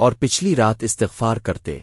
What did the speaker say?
اور پچھلی رات استغفار کرتے۔